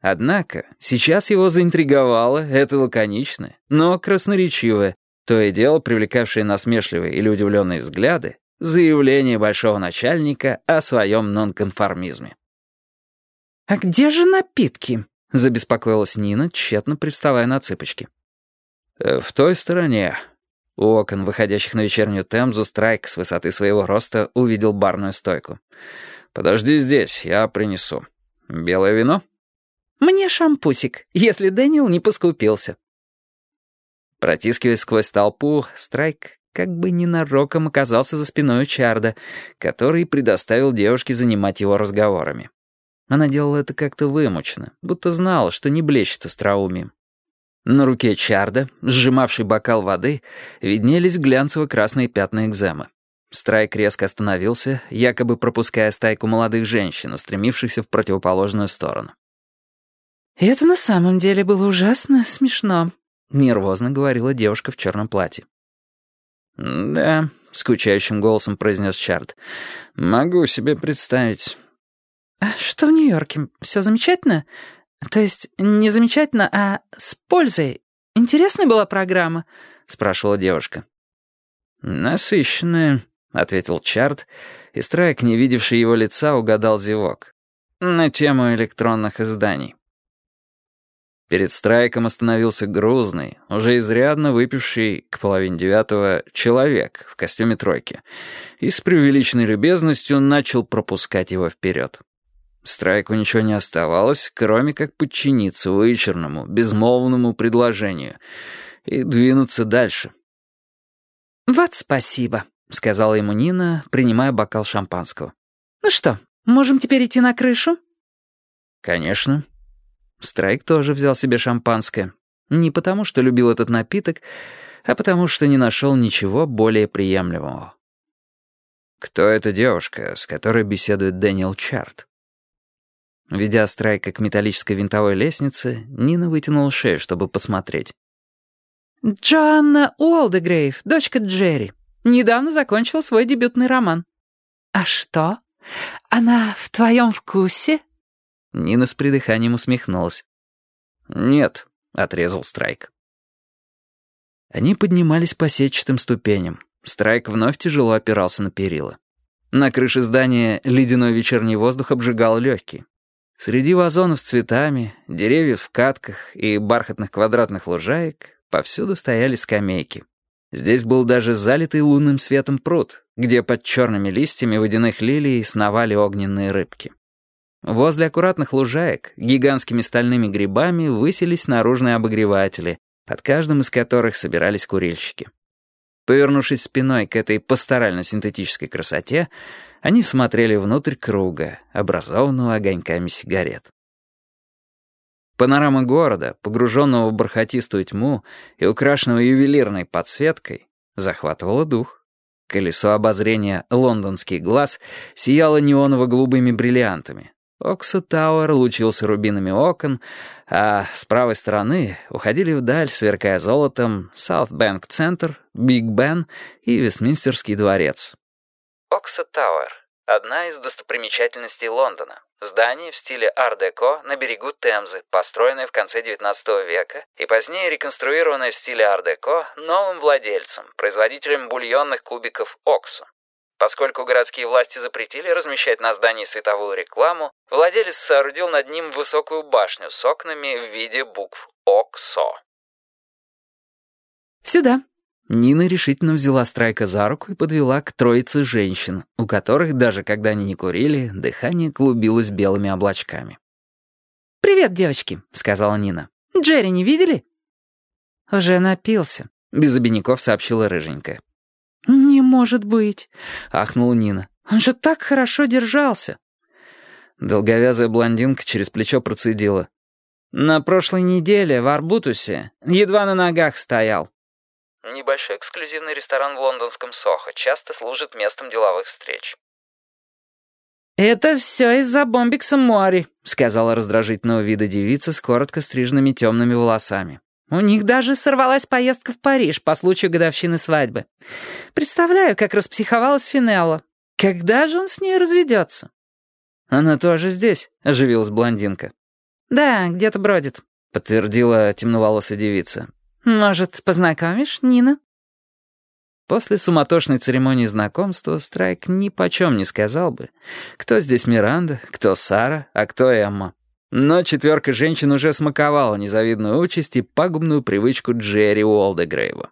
Однако сейчас его заинтриговало это лаконичное, но красноречивое, то и дело привлекавшее насмешливые или удивленные взгляды, заявление большого начальника о своем нонконформизме. «А где же напитки?» — забеспокоилась Нина, тщетно приставая на цыпочки. «Э, «В той стороне». У окон, выходящих на вечернюю Темзу, Страйк с высоты своего роста увидел барную стойку. «Подожди здесь, я принесу. Белое вино?» «Мне шампусик, если Дэниел не поскупился». Протискиваясь сквозь толпу, Страйк как бы ненароком оказался за спиной Чарда, который предоставил девушке занимать его разговорами. Она делала это как-то вымученно, будто знала, что не блещет остроумием. На руке Чарда, сжимавший бокал воды, виднелись глянцево-красные пятна экземы. Страйк резко остановился, якобы пропуская стайку молодых женщин, устремившихся в противоположную сторону. «Это на самом деле было ужасно смешно», — нервозно говорила девушка в черном платье. «Да», — скучающим голосом произнес Чард. «Могу себе представить». «А что в Нью-Йорке? Все замечательно? То есть не замечательно, а с пользой? Интересная была программа?» — спрашивала девушка. «Насыщенная», — ответил Чарт, и Страйк, не видевший его лица, угадал зевок. «На тему электронных изданий». Перед Страйком остановился грузный, уже изрядно выпивший к половине девятого человек в костюме тройки и с преувеличенной любезностью начал пропускать его вперед. Страйку ничего не оставалось, кроме как подчиниться вычерному, безмолвному предложению и двинуться дальше. «Вот спасибо», — сказала ему Нина, принимая бокал шампанского. «Ну что, можем теперь идти на крышу?» «Конечно». Страйк тоже взял себе шампанское. Не потому, что любил этот напиток, а потому, что не нашел ничего более приемлемого. Кто эта девушка, с которой беседует Дэниел Чарт? Ведя Страйка к металлической винтовой лестнице, Нина вытянула шею, чтобы посмотреть. «Джоанна Уолдегрейв, дочка Джерри. Недавно закончила свой дебютный роман». «А что? Она в твоем вкусе?» Нина с придыханием усмехнулась. «Нет», — отрезал Страйк. Они поднимались по сетчатым ступеням. Страйк вновь тяжело опирался на перила. На крыше здания ледяной вечерний воздух обжигал легкие. Среди вазонов с цветами, деревьев в катках и бархатных квадратных лужаек повсюду стояли скамейки. Здесь был даже залитый лунным светом пруд, где под черными листьями водяных лилий сновали огненные рыбки. Возле аккуратных лужаек гигантскими стальными грибами высились наружные обогреватели, под каждым из которых собирались курильщики. Повернувшись спиной к этой пасторально-синтетической красоте, они смотрели внутрь круга, образованного огоньками сигарет. Панорама города, погруженного в бархатистую тьму и украшенного ювелирной подсветкой, захватывала дух. Колесо обозрения «Лондонский глаз» сияло неоново-голубыми бриллиантами. Оксо Тауэр лучился рубинами окон, а с правой стороны уходили вдаль, сверкая золотом, Саутбэнк-центр, Биг Бен и Вестминстерский дворец. Оксо Тауэр — одна из достопримечательностей Лондона. Здание в стиле ар-деко на берегу Темзы, построенное в конце XIX века и позднее реконструированное в стиле ар-деко новым владельцем, производителем бульонных кубиков Оксо. Поскольку городские власти запретили размещать на здании световую рекламу, владелец соорудил над ним высокую башню с окнами в виде букв ОКСО. «Сюда», Нина решительно взяла Страйка за руку и подвела к троице женщин, у которых, даже когда они не курили, дыхание клубилось белыми облачками. «Привет, девочки», — сказала Нина. «Джерри не видели?» «Уже напился», — без обиняков сообщила рыженькая. «Не может быть», — ахнула Нина. «Он же так хорошо держался». Долговязая блондинка через плечо процедила. «На прошлой неделе в Арбутусе едва на ногах стоял». Небольшой эксклюзивный ресторан в лондонском Сохо часто служит местом деловых встреч. «Это все из-за бомбикса Мори», — сказала раздражительного вида девица с коротко стриженными темными волосами. «У них даже сорвалась поездка в Париж по случаю годовщины свадьбы. Представляю, как распсиховалась Финелла. Когда же он с ней разведется?» «Она тоже здесь», — оживилась блондинка. «Да, где-то бродит», — подтвердила темноволосая девица. «Может, познакомишь, Нина?» После суматошной церемонии знакомства Страйк ни почем не сказал бы, кто здесь Миранда, кто Сара, а кто Эмма. Но четверка женщин уже смаковала незавидную участь и пагубную привычку Джерри Уолдегрейва.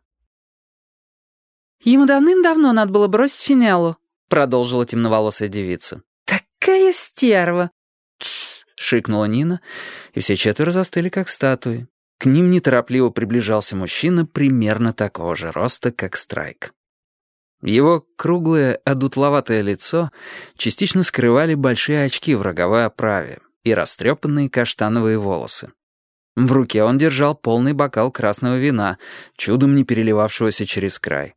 «Ему давным-давно надо было бросить Финеллу», — продолжила темноволосая девица. «Такая стерва!» «Тссс!» — шикнула Нина, и все четверо застыли, как статуи. К ним неторопливо приближался мужчина примерно такого же роста, как Страйк. Его круглое, одутловатое лицо частично скрывали большие очки в роговой оправе и растрепанные каштановые волосы. В руке он держал полный бокал красного вина, чудом не переливавшегося через край.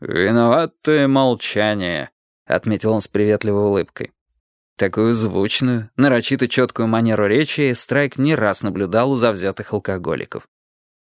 «Виноватое молчание», — отметил он с приветливой улыбкой. Такую звучную, нарочито четкую манеру речи Страйк не раз наблюдал у завзятых алкоголиков.